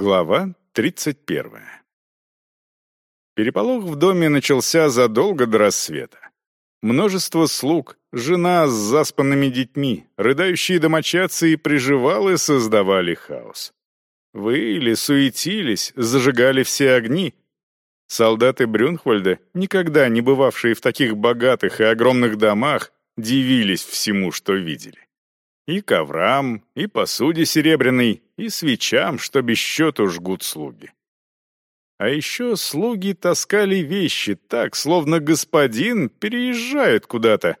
Глава 31. Переполох в доме начался задолго до рассвета. Множество слуг, жена с заспанными детьми, рыдающие домочадцы и приживалы создавали хаос. Выили, суетились, зажигали все огни. Солдаты Брюнхвальда, никогда не бывавшие в таких богатых и огромных домах, дивились всему, что видели. И коврам, и посуде серебряной, и свечам, что без счету жгут слуги. А еще слуги таскали вещи так, словно господин переезжает куда-то.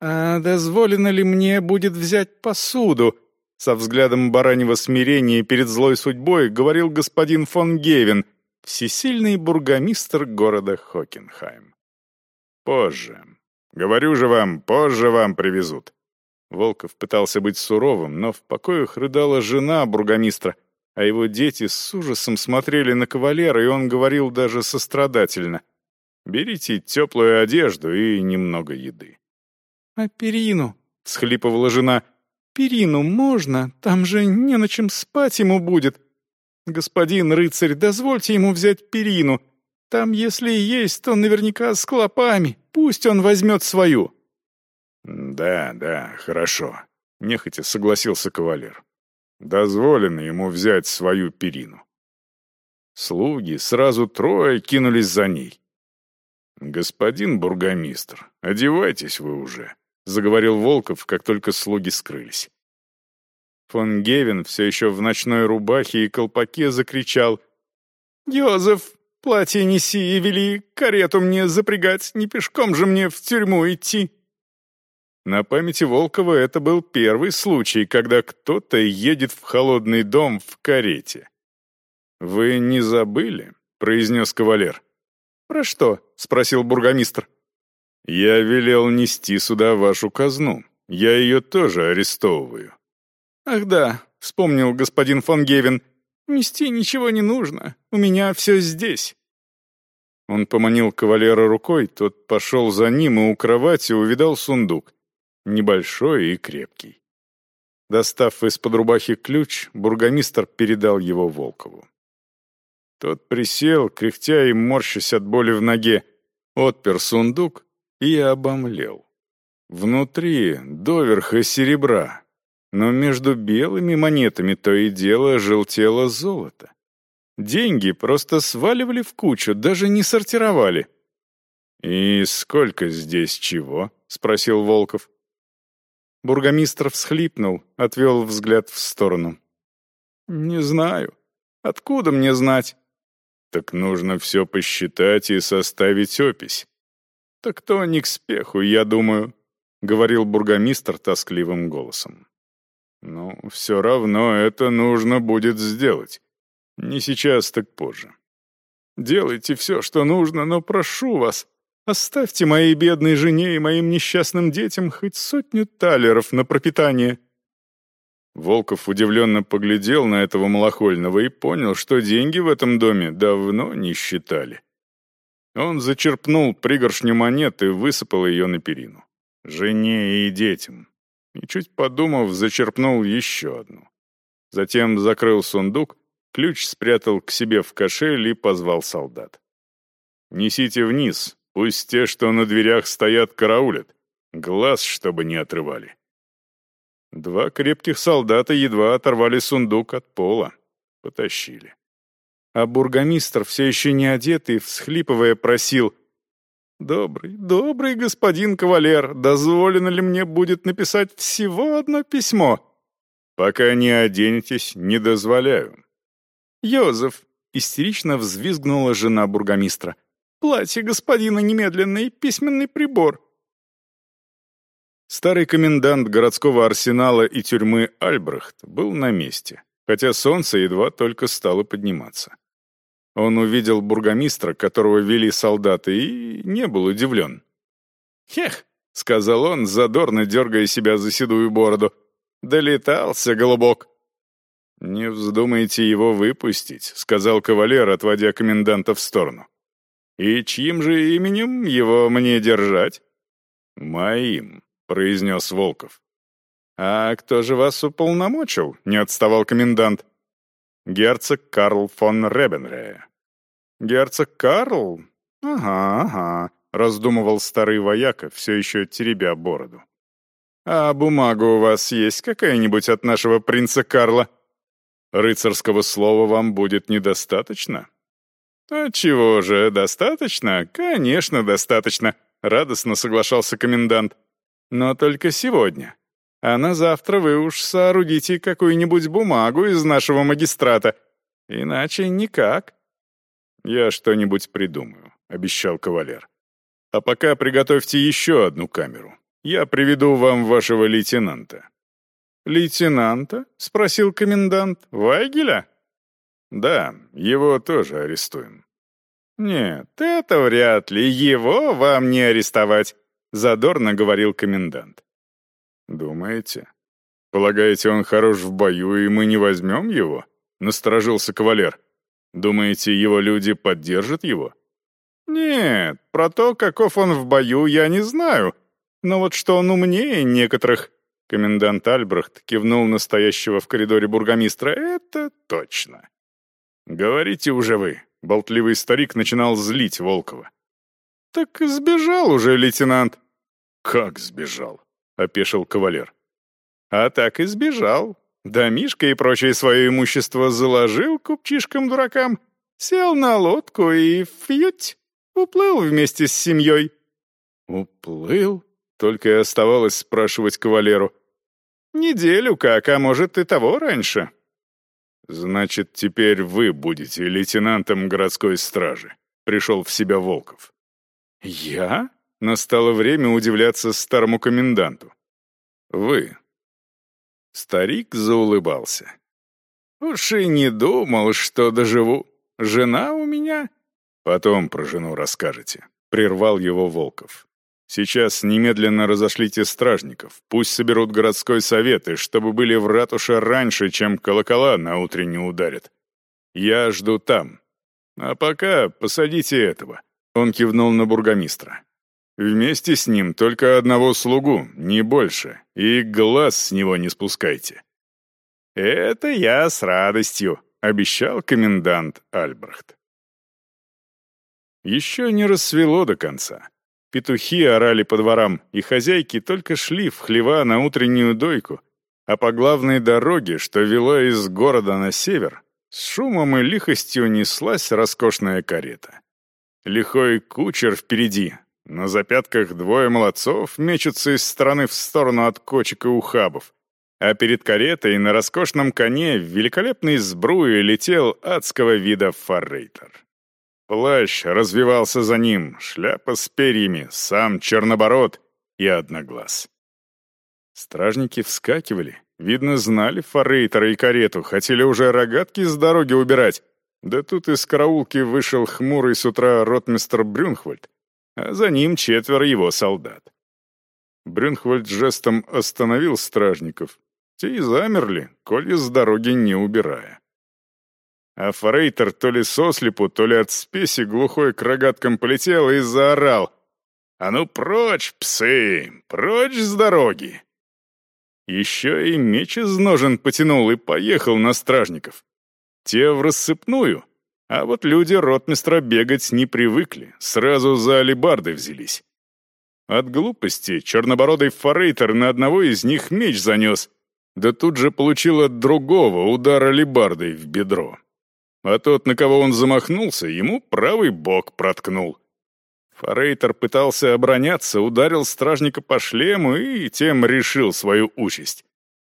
«А дозволено ли мне будет взять посуду?» Со взглядом бараньего смирения перед злой судьбой говорил господин фон Гевен, всесильный бургомистр города Хокенхайм. «Позже. Говорю же вам, позже вам привезут. Волков пытался быть суровым, но в покоях рыдала жена бургомистра, а его дети с ужасом смотрели на кавалера, и он говорил даже сострадательно. «Берите теплую одежду и немного еды». «А перину?» — всхлипывала жена. «Перину можно? Там же не на чем спать ему будет. Господин рыцарь, дозвольте ему взять перину. Там, если и есть, то наверняка с клопами. Пусть он возьмет свою». «Да, да, хорошо», — нехотя согласился кавалер. «Дозволено ему взять свою перину». Слуги сразу трое кинулись за ней. «Господин бургомистр, одевайтесь вы уже», — заговорил Волков, как только слуги скрылись. Фон Гевен все еще в ночной рубахе и колпаке закричал «Йозеф, платье неси и вели карету мне запрягать, не пешком же мне в тюрьму идти». На памяти Волкова это был первый случай, когда кто-то едет в холодный дом в карете. «Вы не забыли?» — произнес кавалер. «Про что?» — спросил бургомистр. «Я велел нести сюда вашу казну. Я ее тоже арестовываю». «Ах да», — вспомнил господин фон Гевен. «Нести ничего не нужно. У меня все здесь». Он поманил кавалера рукой, тот пошел за ним и у кровати увидал сундук небольшой и крепкий. Достав из-под рубахи ключ, бургомистр передал его Волкову. Тот присел, кряхтя и морщась от боли в ноге, отпер сундук и обомлел. Внутри доверха серебра, но между белыми монетами то и дело желтело золото. Деньги просто сваливали в кучу, даже не сортировали. «И сколько здесь чего?» — спросил Волков. Бургомистр всхлипнул, отвел взгляд в сторону. «Не знаю. Откуда мне знать?» «Так нужно все посчитать и составить опись». «Так то не к спеху, я думаю», — говорил бургомистр тоскливым голосом. «Ну, все равно это нужно будет сделать. Не сейчас, так позже. Делайте все, что нужно, но прошу вас, Оставьте моей бедной жене и моим несчастным детям хоть сотню талеров на пропитание». Волков удивленно поглядел на этого малохольного и понял, что деньги в этом доме давно не считали. Он зачерпнул пригоршню монет и высыпал ее на перину. Жене и детям. И чуть подумав, зачерпнул еще одну. Затем закрыл сундук, ключ спрятал к себе в кошель и позвал солдат. «Несите вниз, Пусть те, что на дверях стоят, караулят. Глаз, чтобы не отрывали. Два крепких солдата едва оторвали сундук от пола. Потащили. А бургомистр, все еще не одетый, всхлипывая, просил «Добрый, добрый господин кавалер, дозволено ли мне будет написать всего одно письмо?» «Пока не оденетесь, не дозволяю». «Йозеф!» — истерично взвизгнула жена бургомистра. Платье господина немедленный, письменный прибор». Старый комендант городского арсенала и тюрьмы Альбрехт был на месте, хотя солнце едва только стало подниматься. Он увидел бургомистра, которого вели солдаты, и не был удивлен. «Хех!» — сказал он, задорно дергая себя за седую бороду. «Долетался, голубок!» «Не вздумайте его выпустить», — сказал кавалер, отводя коменданта в сторону. «И чьим же именем его мне держать?» «Моим», — произнес Волков. «А кто же вас уполномочил?» — не отставал комендант. Герцог Карл фон Ребенрея. Герцог Карл? Ага, ага, раздумывал старый вояка, все еще теребя бороду. «А бумага у вас есть какая-нибудь от нашего принца Карла?» «Рыцарского слова вам будет недостаточно?» «А чего же, достаточно? Конечно, достаточно», — радостно соглашался комендант. «Но только сегодня. А на завтра вы уж соорудите какую-нибудь бумагу из нашего магистрата. Иначе никак». «Я что-нибудь придумаю», — обещал кавалер. «А пока приготовьте еще одну камеру. Я приведу вам вашего лейтенанта». «Лейтенанта?» — спросил комендант. «Вайгеля?» «Да, его тоже арестуем». «Нет, это вряд ли. Его вам не арестовать», — задорно говорил комендант. «Думаете? Полагаете, он хорош в бою, и мы не возьмем его?» — насторожился кавалер. «Думаете, его люди поддержат его?» «Нет, про то, каков он в бою, я не знаю. Но вот что он умнее некоторых...» Комендант Альбрехт кивнул настоящего в коридоре бургомистра. «Это точно». «Говорите уже вы». Болтливый старик начинал злить Волкова. «Так сбежал уже лейтенант». «Как сбежал?» — опешил кавалер. «А так и сбежал. Домишко и прочее свое имущество заложил купчишкам-дуракам, сел на лодку и фьють, уплыл вместе с семьей». «Уплыл?» — только и оставалось спрашивать кавалеру. «Неделю как, а может и того раньше». «Значит, теперь вы будете лейтенантом городской стражи», — пришел в себя Волков. «Я?» — настало время удивляться старому коменданту. «Вы». Старик заулыбался. «Уж и не думал, что доживу. Жена у меня...» «Потом про жену расскажете», — прервал его Волков. Сейчас немедленно разошлите стражников, пусть соберут городской совет, и чтобы были в ратуше раньше, чем колокола на утренне ударят. Я жду там. А пока посадите этого». Он кивнул на бургомистра. «Вместе с ним только одного слугу, не больше, и глаз с него не спускайте». «Это я с радостью», — обещал комендант Альбрехт. Еще не рассвело до конца. Петухи орали по дворам, и хозяйки только шли в хлева на утреннюю дойку, а по главной дороге, что вела из города на север, с шумом и лихостью неслась роскошная карета. Лихой кучер впереди, на запятках двое молодцов мечутся из стороны в сторону от кочек и ухабов, а перед каретой на роскошном коне в великолепной сбруе летел адского вида форрейтер. Плащ развивался за ним, шляпа с перьями, сам чернобород и одноглаз. Стражники вскакивали, видно, знали форейтера и карету, хотели уже рогатки с дороги убирать. Да тут из караулки вышел хмурый с утра ротмистр Брюнхвальд, а за ним четверо его солдат. Брюнхвальд жестом остановил стражников. Те и замерли, коли с дороги не убирая. А форейтер то ли сослепу, то ли от спеси глухой к рогаткам полетел и заорал. «А ну прочь, псы! Прочь с дороги!» Еще и меч из ножен потянул и поехал на стражников. Те в рассыпную, а вот люди ротмистра бегать не привыкли, сразу за алебарды взялись. От глупости чернобородый форейтер на одного из них меч занес, да тут же получил от другого удар алебардой в бедро а тот, на кого он замахнулся, ему правый бок проткнул. Форейтер пытался обороняться, ударил стражника по шлему и тем решил свою участь.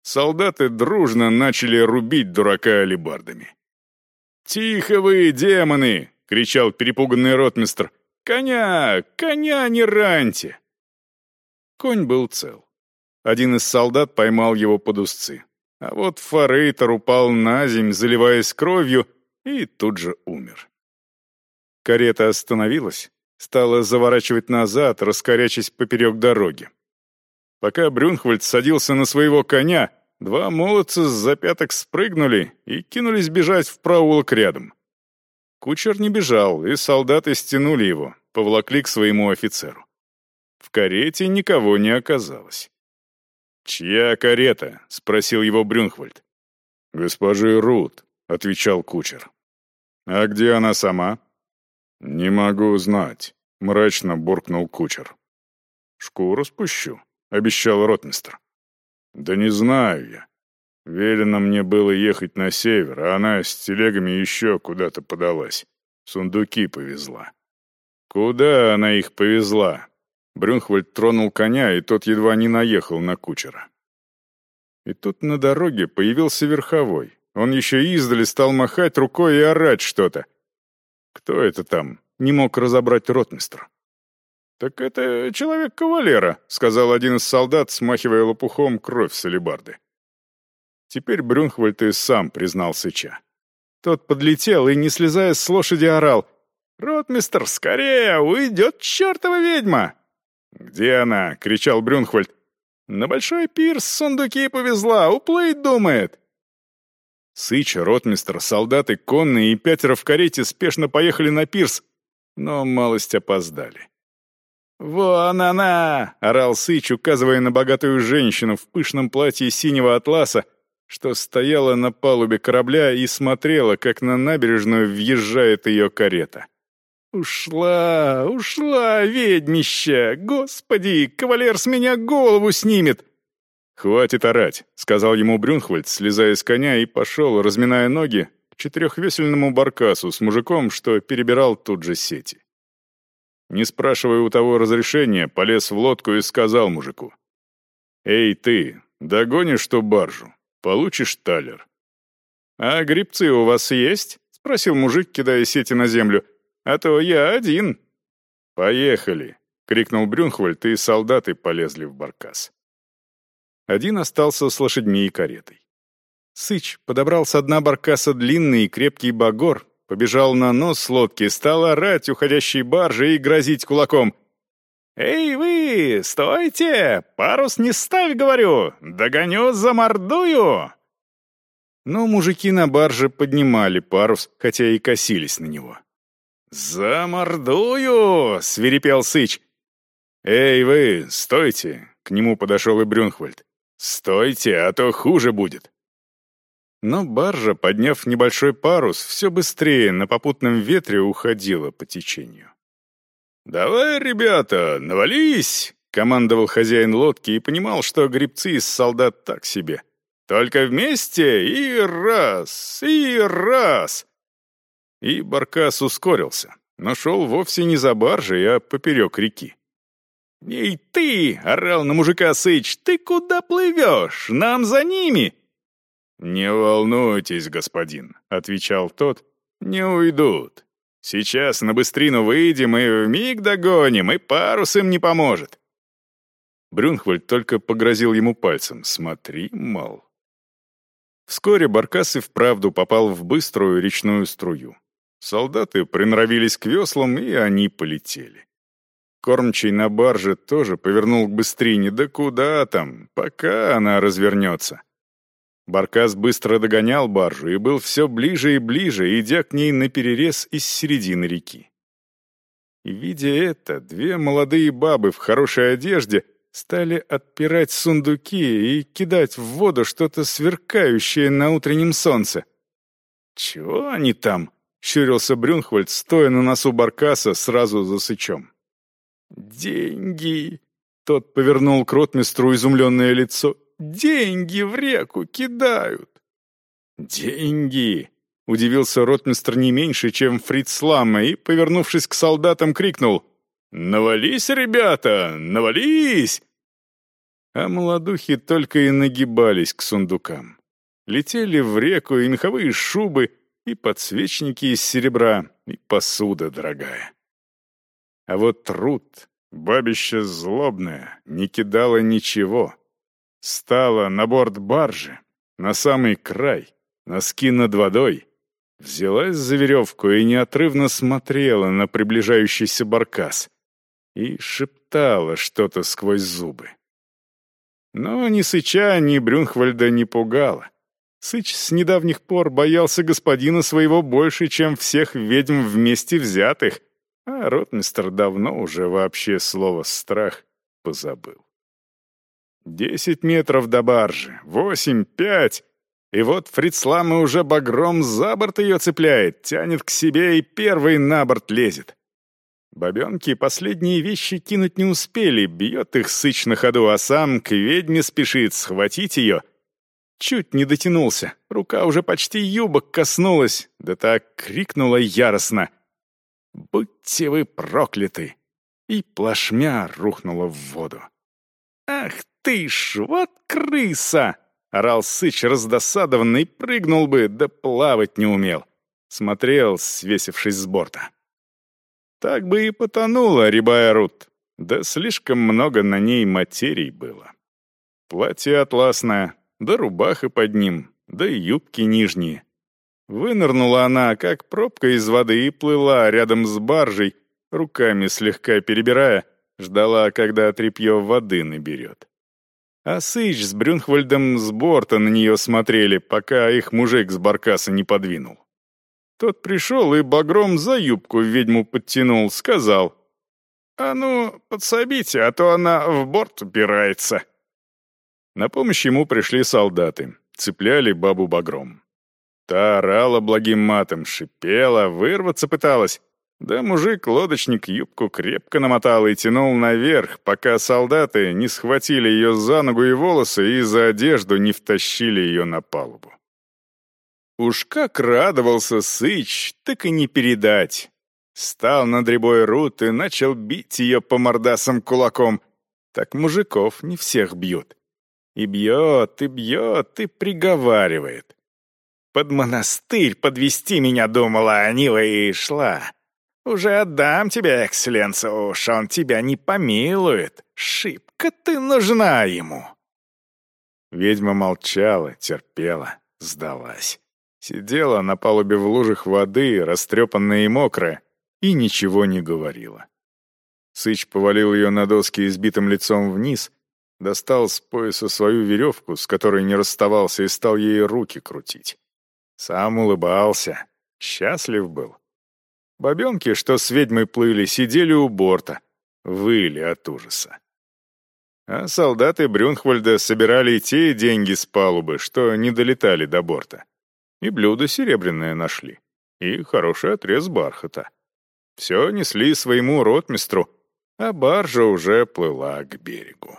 Солдаты дружно начали рубить дурака алебардами. «Тихо вы, демоны!» — кричал перепуганный ротмистр. «Коня! Коня не раньте!» Конь был цел. Один из солдат поймал его под узцы. А вот форейтер упал на земь, заливаясь кровью, и тут же умер. Карета остановилась, стала заворачивать назад, раскорячась поперек дороги. Пока Брюнхвальд садился на своего коня, два молодца с запяток спрыгнули и кинулись бежать в проулок рядом. Кучер не бежал, и солдаты стянули его, повлакли к своему офицеру. В карете никого не оказалось. «Чья карета?» — спросил его Брюнхвальд. «Госпожи Рут», — отвечал кучер. «А где она сама?» «Не могу знать», — мрачно буркнул кучер. «Шкуру спущу», — обещал ротмистр. «Да не знаю я. Велено мне было ехать на север, а она с телегами еще куда-то подалась. Сундуки повезла». «Куда она их повезла?» Брюнхвальд тронул коня, и тот едва не наехал на кучера. И тут на дороге появился верховой. Он еще издали стал махать рукой и орать что-то. Кто это там? Не мог разобрать ротмистр. «Так это человек кавалера», — сказал один из солдат, смахивая лопухом кровь с алебарды. Теперь Брюнхвальд и сам признал Сыча. Тот подлетел и, не слезая с лошади, орал. «Ротмистр, скорее! Уйдет чертова ведьма!» «Где она?» — кричал Брюнхвальд. «На большой пирс сундуки повезла, уплыть думает!» Сыч, ротмистр, солдаты конные и пятеро в карете спешно поехали на пирс, но малость опоздали. «Вон она!» — орал Сыч, указывая на богатую женщину в пышном платье синего атласа, что стояла на палубе корабля и смотрела, как на набережную въезжает ее карета. «Ушла, ушла, ведьмища! Господи, кавалер с меня голову снимет!» «Хватит орать», — сказал ему Брюнхвальд, слезая с коня и пошел, разминая ноги, к четырехвесельному баркасу с мужиком, что перебирал тут же сети. Не спрашивая у того разрешения, полез в лодку и сказал мужику. «Эй, ты, догонишь ту баржу, получишь талер». «А грибцы у вас есть?» — спросил мужик, кидая сети на землю. «А то я один». «Поехали!» — крикнул Брюнхвальд, и солдаты полезли в баркас. Один остался с лошадьми и каретой. Сыч подобрал с дна баркаса длинный и крепкий багор, побежал на нос лодки, стал орать уходящей баржи и грозить кулаком. «Эй вы, стойте! Парус не ставь, говорю! Догоню, замордую!» Но мужики на барже поднимали парус, хотя и косились на него. «Замордую!» — свирепел Сыч. «Эй вы, стойте!» — к нему подошел и Брюнхвальд. «Стойте, а то хуже будет!» Но баржа, подняв небольшой парус, все быстрее на попутном ветре уходила по течению. «Давай, ребята, навались!» — командовал хозяин лодки и понимал, что грибцы из солдат так себе. «Только вместе и раз, и раз!» И Баркас ускорился, но шел вовсе не за баржей, а поперек реки. «Эй, ты!» — орал на мужика Сыч. «Ты куда плывешь? Нам за ними!» «Не волнуйтесь, господин», — отвечал тот, — «не уйдут. Сейчас на быстрину выйдем и вмиг догоним, и парус им не поможет». Брюнхвальд только погрозил ему пальцем. «Смотри, мол». Вскоре Баркас и вправду попал в быструю речную струю. Солдаты приноровились к веслам, и они полетели. Кормчий на барже тоже повернул к быстрине, да куда там, пока она развернется. Баркас быстро догонял баржу и был все ближе и ближе, идя к ней наперерез из середины реки. Видя это, две молодые бабы в хорошей одежде стали отпирать сундуки и кидать в воду что-то сверкающее на утреннем солнце. «Чего они там?» — щурился Брюнхвальд, стоя на носу Баркаса сразу за сычом. «Деньги!» — тот повернул к ротмистру изумленное лицо. Деньги в реку кидают!» «Деньги!» — удивился ротмистр не меньше, чем Фриц и, повернувшись к солдатам, крикнул «Навались, ребята, навались!» А молодухи только и нагибались к сундукам. Летели в реку и меховые шубы, и подсвечники из серебра, и посуда дорогая. А вот труд, бабище злобное, не кидала ничего — Стала на борт баржи, на самый край, носки над водой, взялась за веревку и неотрывно смотрела на приближающийся баркас и шептала что-то сквозь зубы. Но ни Сыча, ни Брюнхвальда не пугало. Сыч с недавних пор боялся господина своего больше, чем всех ведьм вместе взятых, а ротмистр давно уже вообще слово «страх» позабыл. Десять метров до баржи, восемь, пять. И вот Фрицлама уже багром за борт ее цепляет, тянет к себе и первый на борт лезет. Бобенки последние вещи кинуть не успели, бьет их сыч на ходу, а сам к ведьме спешит схватить ее. Чуть не дотянулся, рука уже почти юбок коснулась, да так крикнула яростно. «Будьте вы прокляты!» И плашмя рухнула в воду. «Ах ты ж, вот крыса!» Орал Сыч раздосадованный, прыгнул бы, да плавать не умел. Смотрел, свесившись с борта. Так бы и потонула рябая Рут, да слишком много на ней материй было. Платье атласное, да рубаха под ним, да юбки нижние. Вынырнула она, как пробка из воды, и плыла рядом с баржей, руками слегка перебирая, ждала, когда тряпье воды наберет. А Сыч с Брюнхвальдом с борта на нее смотрели, пока их мужик с баркаса не подвинул. Тот пришел и багром за юбку ведьму подтянул, сказал, «А ну, подсобите, а то она в борт упирается». На помощь ему пришли солдаты, цепляли бабу багром. Та орала благим матом, шипела, вырваться пыталась, да мужик-лодочник юбку крепко намотал и тянул наверх, пока солдаты не схватили ее за ногу и волосы и за одежду не втащили ее на палубу. Уж как радовался Сыч, так и не передать. Стал над рябой Рут и начал бить ее по мордасам кулаком. Так мужиков не всех бьют. И бьет, и бьет, и приговаривает. Под монастырь подвести меня думала, а Нива и шла. Уже отдам тебя, экселленцу, уж он тебя не помилует. Шибко ты нужна ему. Ведьма молчала, терпела, сдалась. Сидела на палубе в лужах воды, растрепанная и мокрая, и ничего не говорила. Сыч повалил ее на доски избитым лицом вниз, достал с пояса свою веревку, с которой не расставался, и стал ей руки крутить. Сам улыбался, счастлив был. Бобенки, что с ведьмой плыли, сидели у борта, выли от ужаса. А солдаты Брюнхвальда собирали те деньги с палубы, что не долетали до борта. И блюдо серебряное нашли, и хороший отрез бархата. Все несли своему ротмистру, а баржа уже плыла к берегу.